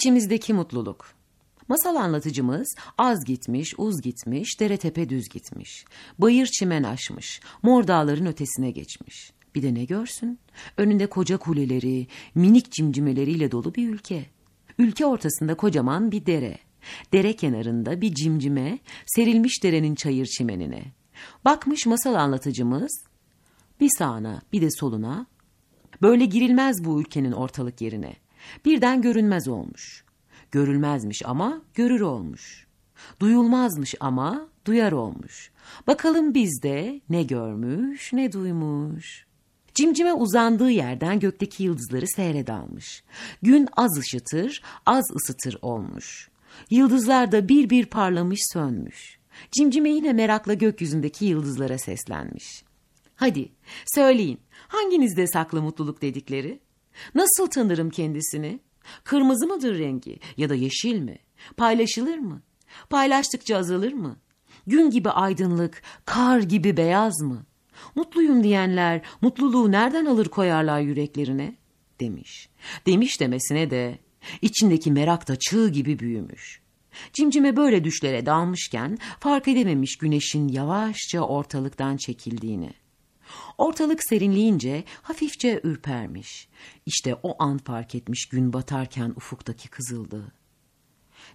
İçimizdeki mutluluk. Masal anlatıcımız az gitmiş, uz gitmiş, dere tepe düz gitmiş. Bayır çimen aşmış, mor dağların ötesine geçmiş. Bir de ne görsün? Önünde koca kuleleri, minik cimcimeleriyle dolu bir ülke. Ülke ortasında kocaman bir dere. Dere kenarında bir cimcime, serilmiş derenin çayır çimenine. Bakmış masal anlatıcımız, bir sağına bir de soluna. Böyle girilmez bu ülkenin ortalık yerine. Birden görünmez olmuş. Görülmezmiş ama görür olmuş. Duyulmazmış ama duyar olmuş. Bakalım bizde ne görmüş ne duymuş. Cimcime uzandığı yerden gökteki yıldızları seyredalmış. Gün az ışıtır, az ısıtır olmuş. Yıldızlar da bir bir parlamış sönmüş. Cimcime yine merakla gökyüzündeki yıldızlara seslenmiş. Hadi söyleyin hanginizde saklı mutluluk dedikleri? Nasıl tanırım kendisini? Kırmızı mıdır rengi ya da yeşil mi? Paylaşılır mı? Paylaştıkça azalır mı? Gün gibi aydınlık, kar gibi beyaz mı? Mutluyum diyenler mutluluğu nereden alır koyarlar yüreklerine? Demiş. Demiş demesine de içindeki merak da çığ gibi büyümüş. Cimcime böyle düşlere dalmışken fark edememiş güneşin yavaşça ortalıktan çekildiğini. Ortalık serinleyince hafifçe ürpermiş. İşte o an fark etmiş gün batarken ufuktaki kızıldı.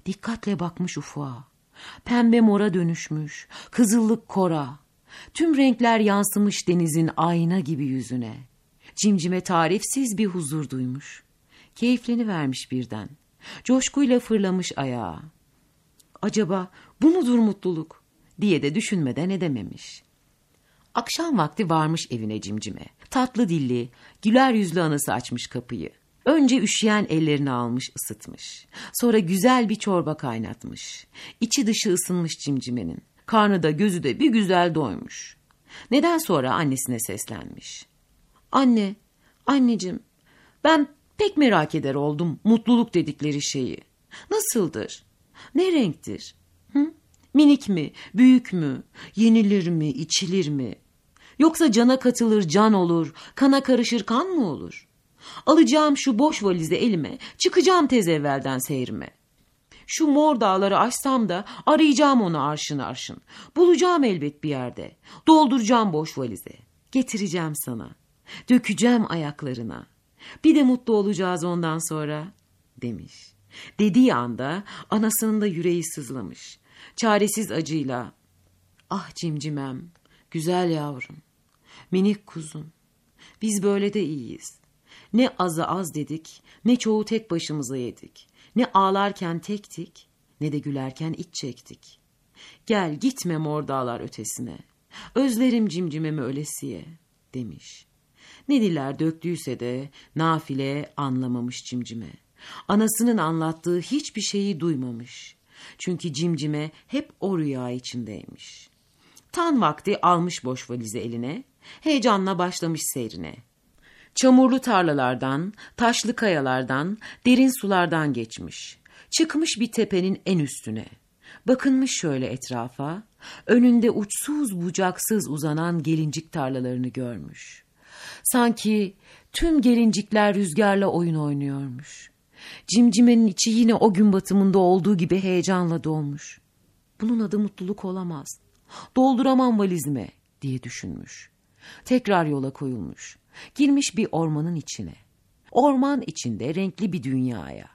Dikkatle bakmış ufuğa. Pembe mora dönüşmüş, kızıllık kora. Tüm renkler yansımış denizin ayna gibi yüzüne. Cimcime tarifsiz bir huzur duymuş. Keyifleni vermiş birden. Coşkuyla fırlamış ayağa. Acaba bu mudur mutluluk diye de düşünmeden edememiş. Akşam vakti varmış evine cimcime. Tatlı dilli, güler yüzlü anası açmış kapıyı. Önce üşüyen ellerini almış ısıtmış. Sonra güzel bir çorba kaynatmış. İçi dışı ısınmış cimcimenin. Karnı da gözü de bir güzel doymuş. Neden sonra annesine seslenmiş. Anne, anneciğim ben pek merak eder oldum mutluluk dedikleri şeyi. Nasıldır? Ne renktir? Hı? Minik mi, büyük mü, yenilir mi, içilir mi? Yoksa cana katılır can olur, kana karışır kan mı olur? Alacağım şu boş valizi elime, çıkacağım tez evvelden seyrime. Şu mor dağları açsam da arayacağım onu arşın arşın. Bulacağım elbet bir yerde. Dolduracağım boş valize. Getireceğim sana. Dökeceğim ayaklarına. Bir de mutlu olacağız ondan sonra demiş. Dediği anda anasının da yüreği sızlamış. Çaresiz acıyla. Ah cimcimem, güzel yavrum, minik kuzum. Biz böyle de iyiyiz. Ne azı az dedik, ne çoğu tek başımıza yedik. Ne ağlarken tektik, ne de gülerken iç çektik. Gel gitme mor dağlar ötesine. Özlerim cimcimemi ölesiye, demiş. Ne diller döktüyse de nafile anlamamış cimcime. Anasının anlattığı hiçbir şeyi duymamış. Çünkü cimcime hep o rüya içindeymiş. Tan vakti almış boş valizi eline, heyecanla başlamış seyrine. Çamurlu tarlalardan, taşlı kayalardan, derin sulardan geçmiş. Çıkmış bir tepenin en üstüne. Bakınmış şöyle etrafa, önünde uçsuz bucaksız uzanan gelincik tarlalarını görmüş. Sanki tüm gelincikler rüzgarla oyun oynuyormuş. Cimcimenin içi yine o gün batımında olduğu gibi heyecanla dolmuş. Bunun adı mutluluk olamaz. Dolduramam valizime diye düşünmüş. Tekrar yola koyulmuş. Girmiş bir ormanın içine. Orman içinde renkli bir dünyaya.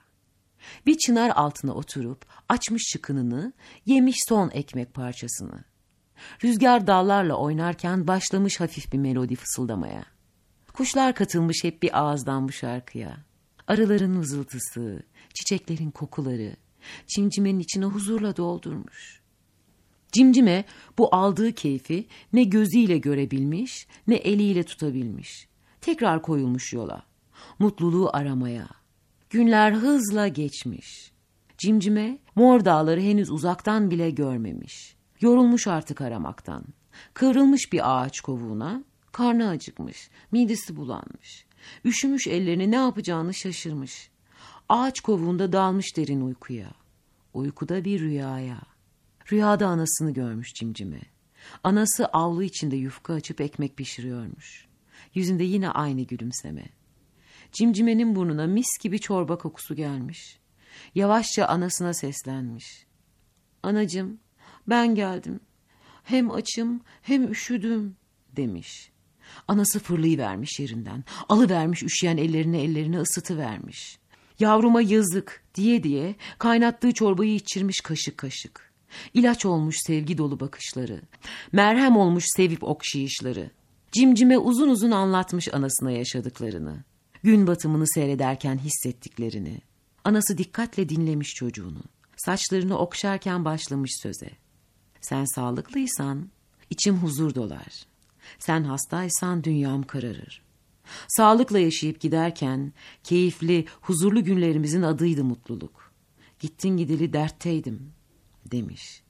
Bir çınar altına oturup açmış çıkınını, yemiş son ekmek parçasını. Rüzgar dallarla oynarken başlamış hafif bir melodi fısıldamaya. Kuşlar katılmış hep bir ağızdan bu şarkıya. Arıların vızıltısı, çiçeklerin kokuları, cimcimenin içine huzurla doldurmuş. Cimcime bu aldığı keyfi ne gözüyle görebilmiş ne eliyle tutabilmiş. Tekrar koyulmuş yola. Mutluluğu aramaya. Günler hızla geçmiş. Cimcime mor dağları henüz uzaktan bile görmemiş. Yorulmuş artık aramaktan. Kıvrılmış bir ağaç kovuğuna, karnı acıkmış, midesi bulanmış. Üşümüş ellerini ne yapacağını şaşırmış. Ağaç kovuğunda dalmış derin uykuya. Uykuda bir rüyaya. Rüyada anasını görmüş cimcime. Anası avlu içinde yufka açıp ekmek pişiriyormuş. Yüzünde yine aynı gülümseme. Cimcimenin burnuna mis gibi çorba kokusu gelmiş. Yavaşça anasına seslenmiş. Anacım, ben geldim. Hem açım hem üşüdüm demiş. Anası fırlayıvermiş yerinden. Alıvermiş üşüyen ellerini ellerine ısıtıvermiş. Yavruma yazık diye diye kaynattığı çorbayı içirmiş kaşık kaşık. İlaç olmuş sevgi dolu bakışları. Merhem olmuş sevip okşayışları. Cimcime uzun uzun anlatmış anasına yaşadıklarını. Gün batımını seyrederken hissettiklerini. Anası dikkatle dinlemiş çocuğunu. Saçlarını okşarken başlamış söze. Sen sağlıklıysan içim huzur dolar. Sen hastaysan dünyam kararır. Sağlıkla yaşayıp giderken keyifli, huzurlu günlerimizin adıydı mutluluk. Gittin gideli dertteydim demiş.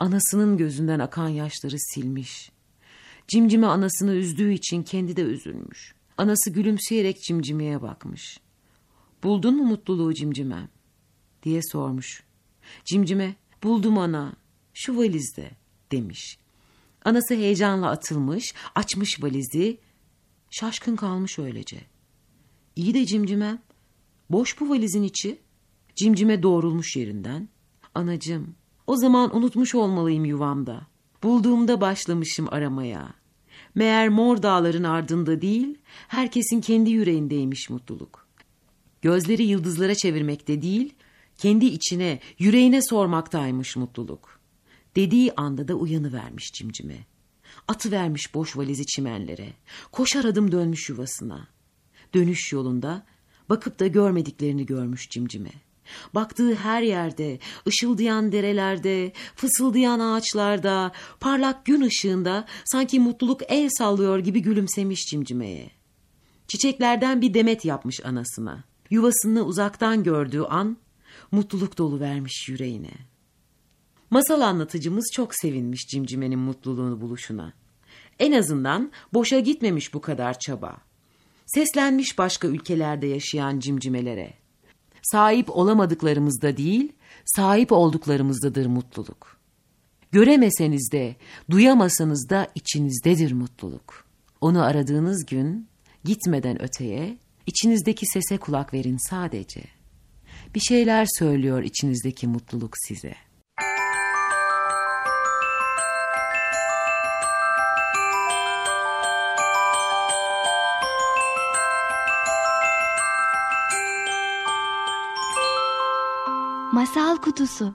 Anasının gözünden akan yaşları silmiş. Cimcime anasını üzdüğü için kendi de üzülmüş. Anası gülümseyerek cimcimeye bakmış. Buldun mu mutluluğu cimcimem? diye sormuş. Cimcime buldum ana şu valizde demiş. Anası heyecanla atılmış, açmış valizi, şaşkın kalmış öylece. İyi de cimcimem, boş bu valizin içi. Cimcime doğrulmuş yerinden. Anacım, o zaman unutmuş olmalıyım yuvamda. Bulduğumda başlamışım aramaya. Meğer mor dağların ardında değil, herkesin kendi yüreğindeymiş mutluluk. Gözleri yıldızlara çevirmekte değil, kendi içine, yüreğine sormaktaymış mutluluk. Dediği anda da uyanıvermiş cimcime. Atı vermiş boş valizi çimenlere. Koşar adım dönmüş yuvasına. Dönüş yolunda bakıp da görmediklerini görmüş cimcime. Baktığı her yerde, ışıldayan derelerde, fısıldayan ağaçlarda, parlak gün ışığında sanki mutluluk el sallıyor gibi gülümsemiş cimcimeye. Çiçeklerden bir demet yapmış anasına. Yuvasını uzaktan gördüğü an mutluluk dolu vermiş yüreğine. Masal anlatıcımız çok sevinmiş cimcimenin mutluluğunu buluşuna. En azından boşa gitmemiş bu kadar çaba. Seslenmiş başka ülkelerde yaşayan cimcimelere. Sahip olamadıklarımızda değil, sahip olduklarımızdadır mutluluk. Göremeseniz de, duyamasanız da içinizdedir mutluluk. Onu aradığınız gün, gitmeden öteye, içinizdeki sese kulak verin sadece. Bir şeyler söylüyor içinizdeki mutluluk size. Masal Kutusu